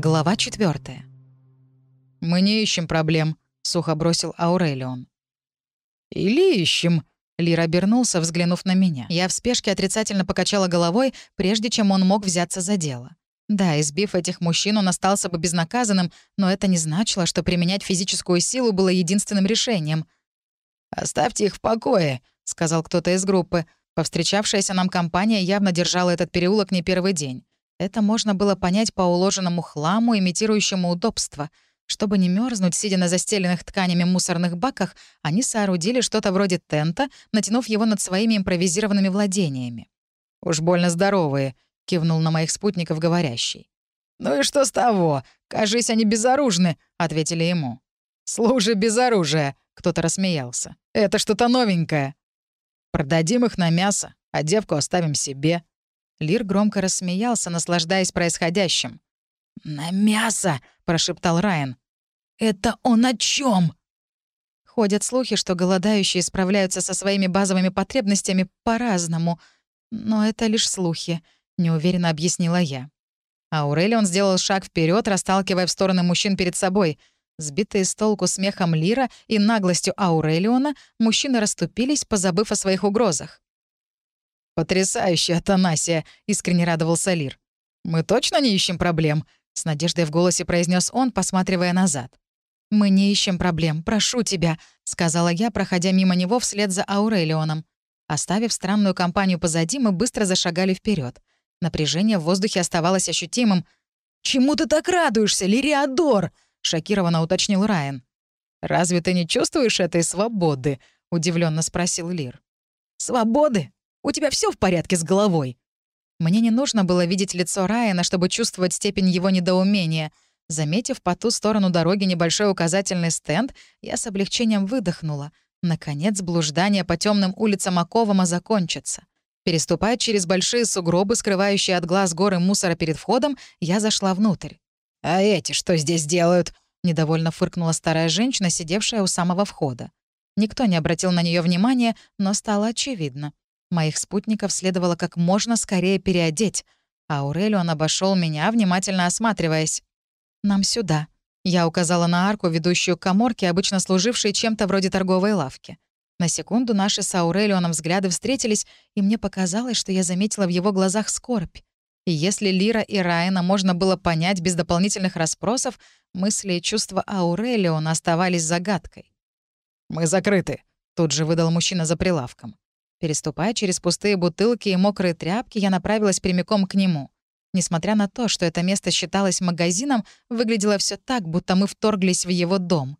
Глава 4. «Мы не ищем проблем», — сухо бросил Аурелион. «Или ищем», — Лир обернулся, взглянув на меня. Я в спешке отрицательно покачала головой, прежде чем он мог взяться за дело. Да, избив этих мужчин, он остался бы безнаказанным, но это не значило, что применять физическую силу было единственным решением. «Оставьте их в покое», — сказал кто-то из группы. Повстречавшаяся нам компания явно держала этот переулок не первый день. Это можно было понять по уложенному хламу, имитирующему удобство. Чтобы не мерзнуть, сидя на застеленных тканями мусорных баках, они соорудили что-то вроде тента, натянув его над своими импровизированными владениями. «Уж больно здоровые», — кивнул на моих спутников говорящий. «Ну и что с того? Кажись, они безоружны», — ответили ему. «Служи без оружия», — кто-то рассмеялся. «Это что-то новенькое». «Продадим их на мясо, а девку оставим себе», Лир громко рассмеялся, наслаждаясь происходящим. «На мясо!» — прошептал Райан. «Это он о чем? Ходят слухи, что голодающие справляются со своими базовыми потребностями по-разному. Но это лишь слухи, — неуверенно объяснила я. Аурелион сделал шаг вперед, расталкивая в стороны мужчин перед собой. Сбитые с толку смехом Лира и наглостью Аурелиона, мужчины расступились, позабыв о своих угрозах. «Потрясающе, Атанасия!» — искренне радовался Лир. «Мы точно не ищем проблем?» — с надеждой в голосе произнес он, посматривая назад. «Мы не ищем проблем, прошу тебя», — сказала я, проходя мимо него вслед за Аурелионом. Оставив странную компанию позади, мы быстро зашагали вперед. Напряжение в воздухе оставалось ощутимым. «Чему ты так радуешься, Лириадор?» — шокированно уточнил Райан. «Разве ты не чувствуешь этой свободы?» — удивленно спросил Лир. «Свободы? У тебя все в порядке с головой?» Мне не нужно было видеть лицо Райана, чтобы чувствовать степень его недоумения. Заметив по ту сторону дороги небольшой указательный стенд, я с облегчением выдохнула. Наконец, блуждание по темным улицам Аковома закончится. Переступая через большие сугробы, скрывающие от глаз горы мусора перед входом, я зашла внутрь. «А эти что здесь делают?» — недовольно фыркнула старая женщина, сидевшая у самого входа. Никто не обратил на нее внимания, но стало очевидно. Моих спутников следовало как можно скорее переодеть, а Аурелион обошел меня, внимательно осматриваясь. «Нам сюда». Я указала на арку, ведущую к коморке, обычно служившей чем-то вроде торговой лавки. На секунду наши с Аурелионом взгляды встретились, и мне показалось, что я заметила в его глазах скорбь. И если Лира и Райана можно было понять без дополнительных расспросов, мысли и чувства Аурелиона оставались загадкой. «Мы закрыты», — тут же выдал мужчина за прилавком. Переступая через пустые бутылки и мокрые тряпки, я направилась прямиком к нему. Несмотря на то, что это место считалось магазином, выглядело все так, будто мы вторглись в его дом.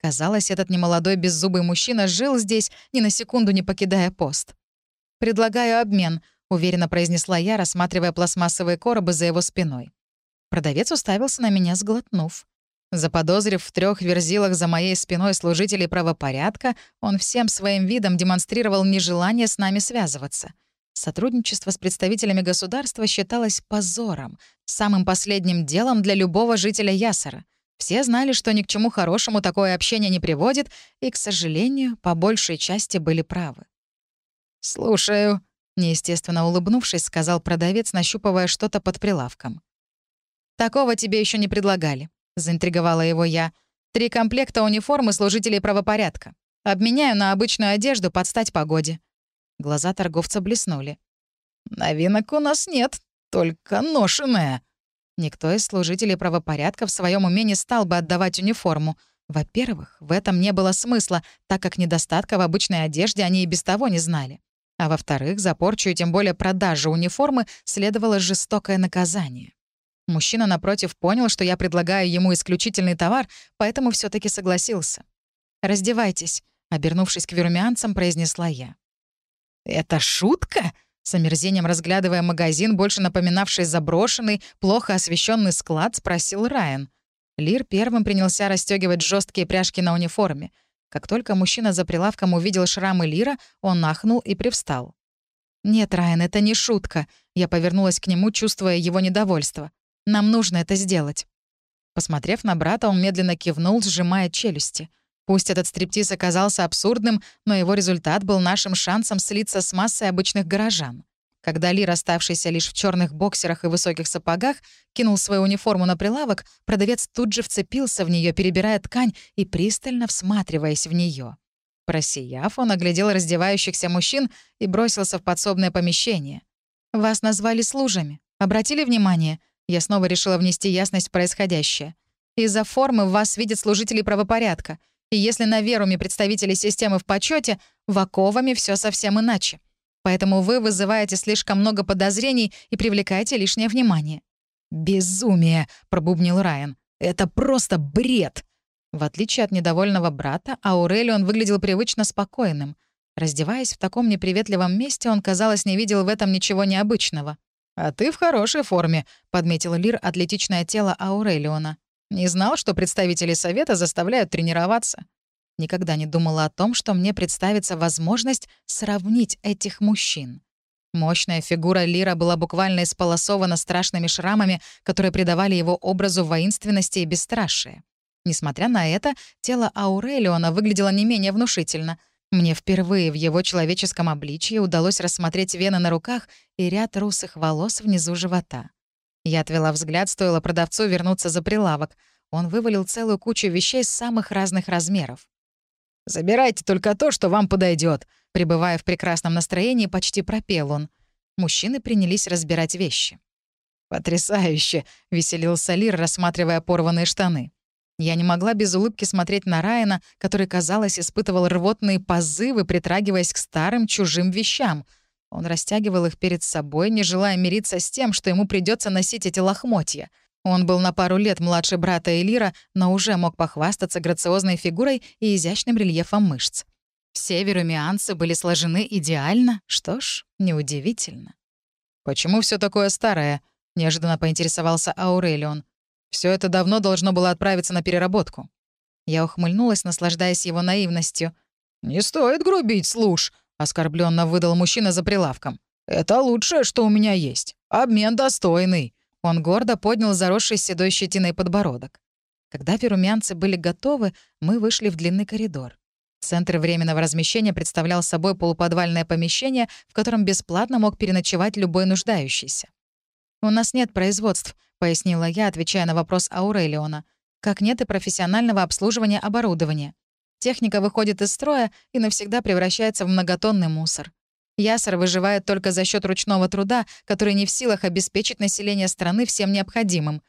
Казалось, этот немолодой беззубый мужчина жил здесь, ни на секунду не покидая пост. «Предлагаю обмен», — уверенно произнесла я, рассматривая пластмассовые коробы за его спиной. Продавец уставился на меня, сглотнув. Заподозрив в трех верзилах за моей спиной служителей правопорядка, он всем своим видом демонстрировал нежелание с нами связываться. Сотрудничество с представителями государства считалось позором, самым последним делом для любого жителя Ясара. Все знали, что ни к чему хорошему такое общение не приводит, и, к сожалению, по большей части были правы. «Слушаю», — неестественно улыбнувшись, сказал продавец, нащупывая что-то под прилавком. «Такого тебе еще не предлагали. — заинтриговала его я. «Три комплекта униформы служителей правопорядка. Обменяю на обычную одежду под стать погоде». Глаза торговца блеснули. «Новинок у нас нет, только ношеная». Никто из служителей правопорядка в своем уме не стал бы отдавать униформу. Во-первых, в этом не было смысла, так как недостатка в обычной одежде они и без того не знали. А во-вторых, за порчу и тем более продажу униформы следовало жестокое наказание. Мужчина напротив понял, что я предлагаю ему исключительный товар, поэтому все таки согласился. «Раздевайтесь», — обернувшись к верумянцам, произнесла я. «Это шутка?» С омерзением разглядывая магазин, больше напоминавший заброшенный, плохо освещенный склад, спросил Райан. Лир первым принялся расстегивать жесткие пряжки на униформе. Как только мужчина за прилавком увидел шрамы Лира, он нахнул и привстал. «Нет, Райан, это не шутка», — я повернулась к нему, чувствуя его недовольство. Нам нужно это сделать». Посмотрев на брата, он медленно кивнул, сжимая челюсти. Пусть этот стриптиз оказался абсурдным, но его результат был нашим шансом слиться с массой обычных горожан. Когда Ли, расставшийся лишь в черных боксерах и высоких сапогах, кинул свою униформу на прилавок, продавец тут же вцепился в нее, перебирая ткань и пристально всматриваясь в нее. Просияв, он оглядел раздевающихся мужчин и бросился в подсобное помещение. «Вас назвали служами. Обратили внимание?» Я снова решила внести ясность в происходящее. Из-за формы вас видят служители правопорядка. И если на Веруме представители системы в почете, в Оковами все совсем иначе. Поэтому вы вызываете слишком много подозрений и привлекаете лишнее внимание». «Безумие!» — пробубнил Райан. «Это просто бред!» В отличие от недовольного брата, Аурелион выглядел привычно спокойным. Раздеваясь в таком неприветливом месте, он, казалось, не видел в этом ничего необычного. «А ты в хорошей форме», — подметил Лир атлетичное тело Аурелиона. «Не знал, что представители Совета заставляют тренироваться. Никогда не думала о том, что мне представится возможность сравнить этих мужчин. Мощная фигура Лира была буквально исполосована страшными шрамами, которые придавали его образу воинственности и бесстрашия. Несмотря на это, тело Аурелиона выглядело не менее внушительно. Мне впервые в его человеческом обличье удалось рассмотреть вены на руках и ряд русых волос внизу живота. Я отвела взгляд, стоило продавцу вернуться за прилавок. Он вывалил целую кучу вещей самых разных размеров. «Забирайте только то, что вам подойдет. Пребывая в прекрасном настроении, почти пропел он. Мужчины принялись разбирать вещи. «Потрясающе!» — веселился Лир, рассматривая порванные штаны. Я не могла без улыбки смотреть на Райана, который, казалось, испытывал рвотные позывы, притрагиваясь к старым чужим вещам. Он растягивал их перед собой, не желая мириться с тем, что ему придется носить эти лохмотья. Он был на пару лет младше брата Элира, но уже мог похвастаться грациозной фигурой и изящным рельефом мышц. Все верумианцы были сложены идеально, что ж, неудивительно. «Почему все такое старое?» — неожиданно поинтересовался Аурелион. Все это давно должно было отправиться на переработку». Я ухмыльнулась, наслаждаясь его наивностью. «Не стоит грубить, служ», — оскорбленно выдал мужчина за прилавком. «Это лучшее, что у меня есть. Обмен достойный». Он гордо поднял заросший седой щетиной подбородок. Когда верумянцы были готовы, мы вышли в длинный коридор. Центр временного размещения представлял собой полуподвальное помещение, в котором бесплатно мог переночевать любой нуждающийся. «У нас нет производств», — пояснила я, отвечая на вопрос Аурелиона. «Как нет и профессионального обслуживания оборудования. Техника выходит из строя и навсегда превращается в многотонный мусор. Ясар выживает только за счет ручного труда, который не в силах обеспечить население страны всем необходимым.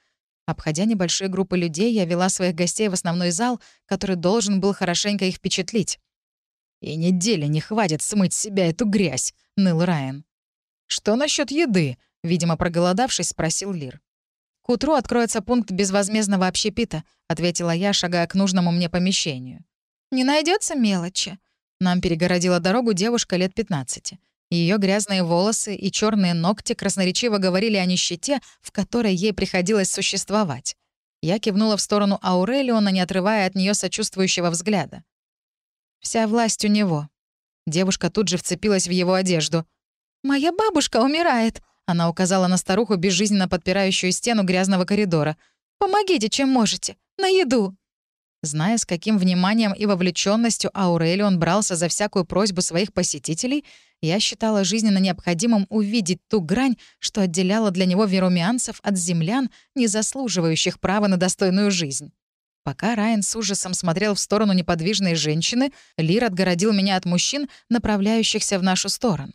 Обходя небольшие группы людей, я вела своих гостей в основной зал, который должен был хорошенько их впечатлить. «И недели не хватит смыть с себя эту грязь», — ныл Райан. «Что насчет еды?» — видимо, проголодавшись, спросил Лир. «К утру откроется пункт безвозмездного общепита», — ответила я, шагая к нужному мне помещению. «Не найдется мелочи», нам перегородила дорогу девушка лет 15. Ее грязные волосы и черные ногти красноречиво говорили о нищете, в которой ей приходилось существовать. Я кивнула в сторону Аурелиона, не отрывая от нее сочувствующего взгляда. «Вся власть у него». Девушка тут же вцепилась в его одежду. «Моя бабушка умирает», — она указала на старуху, безжизненно подпирающую стену грязного коридора. «Помогите, чем можете. На еду». Зная, с каким вниманием и вовлеченностью Аурелион брался за всякую просьбу своих посетителей, я считала жизненно необходимым увидеть ту грань, что отделяла для него верумианцев от землян, не заслуживающих права на достойную жизнь. Пока Райан с ужасом смотрел в сторону неподвижной женщины, Лир отгородил меня от мужчин, направляющихся в нашу сторону.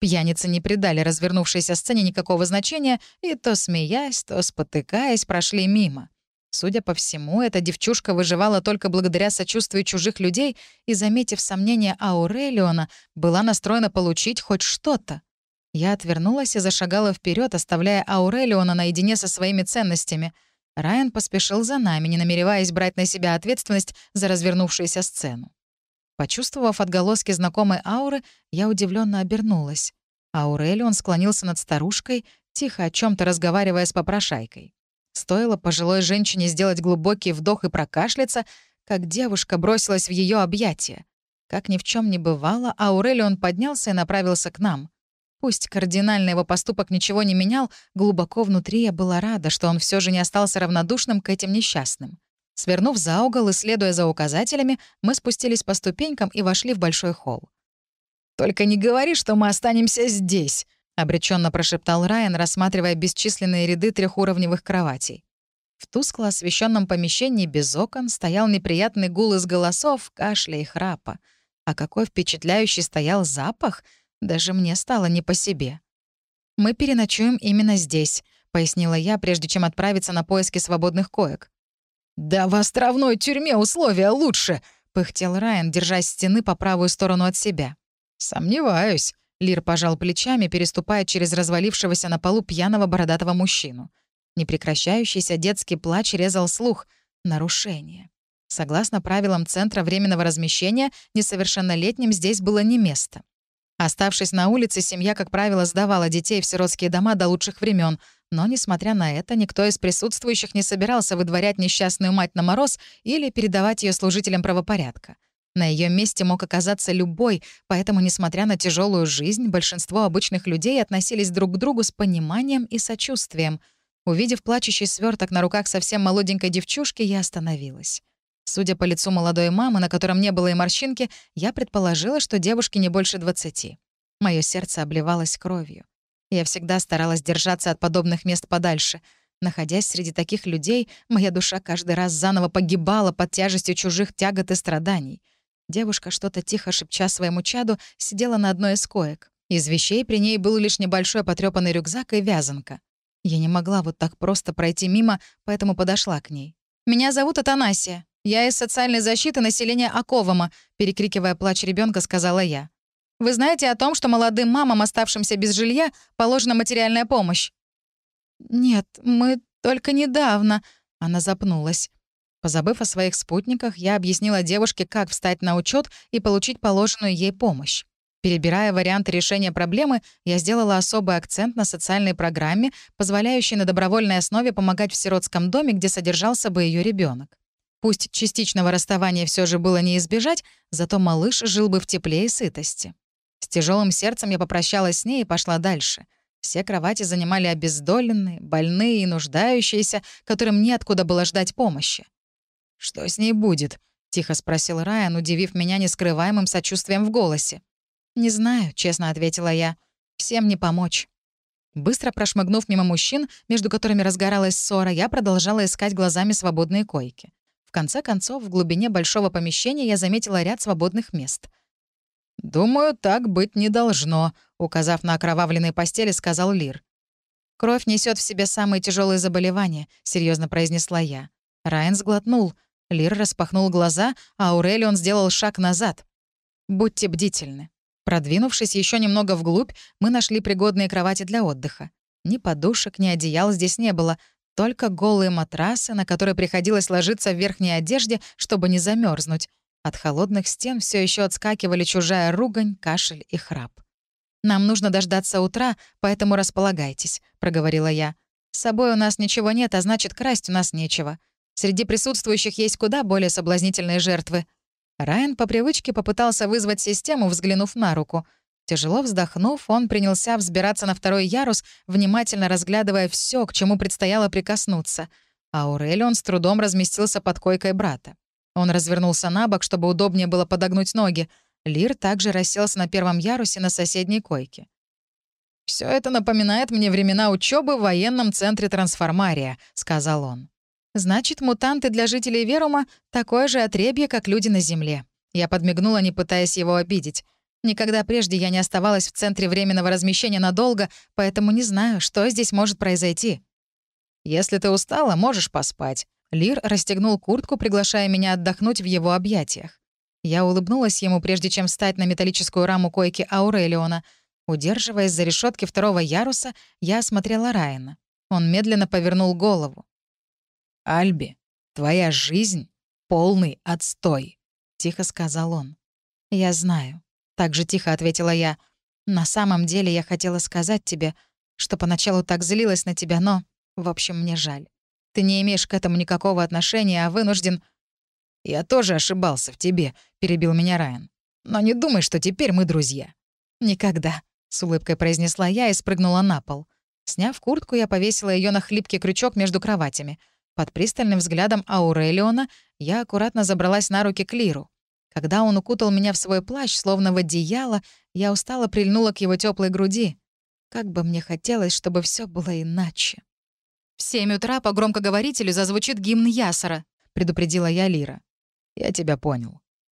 Пьяницы не придали развернувшейся сцене никакого значения и то смеясь, то спотыкаясь, прошли мимо. Судя по всему, эта девчушка выживала только благодаря сочувствию чужих людей и, заметив сомнения Аурелиона, была настроена получить хоть что-то. Я отвернулась и зашагала вперед, оставляя Аурелиона наедине со своими ценностями. Райан поспешил за нами, не намереваясь брать на себя ответственность за развернувшуюся сцену. Почувствовав отголоски знакомой ауры, я удивленно обернулась. Аурелион склонился над старушкой, тихо о чем то разговаривая с попрошайкой. Стоило пожилой женщине сделать глубокий вдох и прокашляться, как девушка бросилась в ее объятия. Как ни в чем не бывало, Аурелион поднялся и направился к нам. Пусть кардинально его поступок ничего не менял, глубоко внутри я была рада, что он все же не остался равнодушным к этим несчастным. Свернув за угол и следуя за указателями, мы спустились по ступенькам и вошли в большой холл. «Только не говори, что мы останемся здесь», обреченно прошептал Райан, рассматривая бесчисленные ряды трехуровневых кроватей. В тускло освещенном помещении без окон стоял неприятный гул из голосов, кашля и храпа. А какой впечатляющий стоял запах, даже мне стало не по себе. «Мы переночуем именно здесь», — пояснила я, прежде чем отправиться на поиски свободных коек. «Да в островной тюрьме условия лучше», — пыхтел Райан, держась стены по правую сторону от себя. «Сомневаюсь», — Лир пожал плечами, переступая через развалившегося на полу пьяного бородатого мужчину. Непрекращающийся детский плач резал слух. Нарушение. Согласно правилам Центра временного размещения, несовершеннолетним здесь было не место. Оставшись на улице, семья, как правило, сдавала детей в сиротские дома до лучших времен, но, несмотря на это, никто из присутствующих не собирался выдворять несчастную мать на мороз или передавать ее служителям правопорядка. На ее месте мог оказаться любой, поэтому, несмотря на тяжелую жизнь, большинство обычных людей относились друг к другу с пониманием и сочувствием. Увидев плачущий сверток на руках совсем молоденькой девчушки, я остановилась. Судя по лицу молодой мамы, на котором не было и морщинки, я предположила, что девушке не больше двадцати. Мое сердце обливалось кровью. Я всегда старалась держаться от подобных мест подальше. Находясь среди таких людей, моя душа каждый раз заново погибала под тяжестью чужих тягот и страданий. Девушка, что-то тихо шепча своему чаду, сидела на одной из коек. Из вещей при ней был лишь небольшой потрёпанный рюкзак и вязанка. Я не могла вот так просто пройти мимо, поэтому подошла к ней. «Меня зовут Атанасия. «Я из социальной защиты населения Аковома», — перекрикивая плач ребенка, сказала я. «Вы знаете о том, что молодым мамам, оставшимся без жилья, положена материальная помощь?» «Нет, мы только недавно...» — она запнулась. Позабыв о своих спутниках, я объяснила девушке, как встать на учет и получить положенную ей помощь. Перебирая варианты решения проблемы, я сделала особый акцент на социальной программе, позволяющей на добровольной основе помогать в сиротском доме, где содержался бы ее ребенок. Пусть частичного расставания все же было не избежать, зато малыш жил бы в тепле и сытости. С тяжелым сердцем я попрощалась с ней и пошла дальше. Все кровати занимали обездоленные, больные и нуждающиеся, которым неоткуда было ждать помощи. «Что с ней будет?» — тихо спросил Райан, удивив меня нескрываемым сочувствием в голосе. «Не знаю», — честно ответила я. «Всем не помочь». Быстро прошмыгнув мимо мужчин, между которыми разгоралась ссора, я продолжала искать глазами свободные койки. В конце концов, в глубине большого помещения я заметила ряд свободных мест. «Думаю, так быть не должно», — указав на окровавленные постели, сказал Лир. «Кровь несет в себе самые тяжелые заболевания», — серьезно произнесла я. Райан сглотнул. Лир распахнул глаза, а Аурелион сделал шаг назад. «Будьте бдительны». Продвинувшись еще немного вглубь, мы нашли пригодные кровати для отдыха. Ни подушек, ни одеял здесь не было, только голые матрасы, на которые приходилось ложиться в верхней одежде, чтобы не замерзнуть. От холодных стен все еще отскакивали чужая ругань, кашель и храп. «Нам нужно дождаться утра, поэтому располагайтесь», — проговорила я. «С собой у нас ничего нет, а значит, красть у нас нечего. Среди присутствующих есть куда более соблазнительные жертвы». Райан по привычке попытался вызвать систему, взглянув на руку — Тяжело вздохнув, он принялся взбираться на второй ярус, внимательно разглядывая все, к чему предстояло прикоснуться. А Аурелион с трудом разместился под койкой брата. Он развернулся на бок, чтобы удобнее было подогнуть ноги. Лир также расселся на первом ярусе на соседней койке. Все это напоминает мне времена учебы в военном центре трансформария», — сказал он. «Значит, мутанты для жителей Верума — такое же отребье, как люди на Земле». Я подмигнула, не пытаясь его обидеть. Никогда прежде я не оставалась в центре временного размещения надолго, поэтому не знаю, что здесь может произойти. Если ты устала, можешь поспать. Лир расстегнул куртку, приглашая меня отдохнуть в его объятиях. Я улыбнулась ему, прежде чем встать на металлическую раму койки Аурелиона. Удерживаясь за решетки второго яруса, я осмотрела Райана. Он медленно повернул голову. «Альби, твоя жизнь — полный отстой», — тихо сказал он. «Я знаю. Так же тихо ответила я. «На самом деле я хотела сказать тебе, что поначалу так злилась на тебя, но, в общем, мне жаль. Ты не имеешь к этому никакого отношения, а вынужден...» «Я тоже ошибался в тебе», — перебил меня Райан. «Но не думай, что теперь мы друзья». «Никогда», — с улыбкой произнесла я и спрыгнула на пол. Сняв куртку, я повесила ее на хлипкий крючок между кроватями. Под пристальным взглядом Аурелиона я аккуратно забралась на руки Клиру. Когда он укутал меня в свой плащ, словно в одеяло, я устало прильнула к его теплой груди. Как бы мне хотелось, чтобы все было иначе. «В семь утра по громкоговорителю зазвучит гимн Ясара», — предупредила я Лира. «Я тебя понял.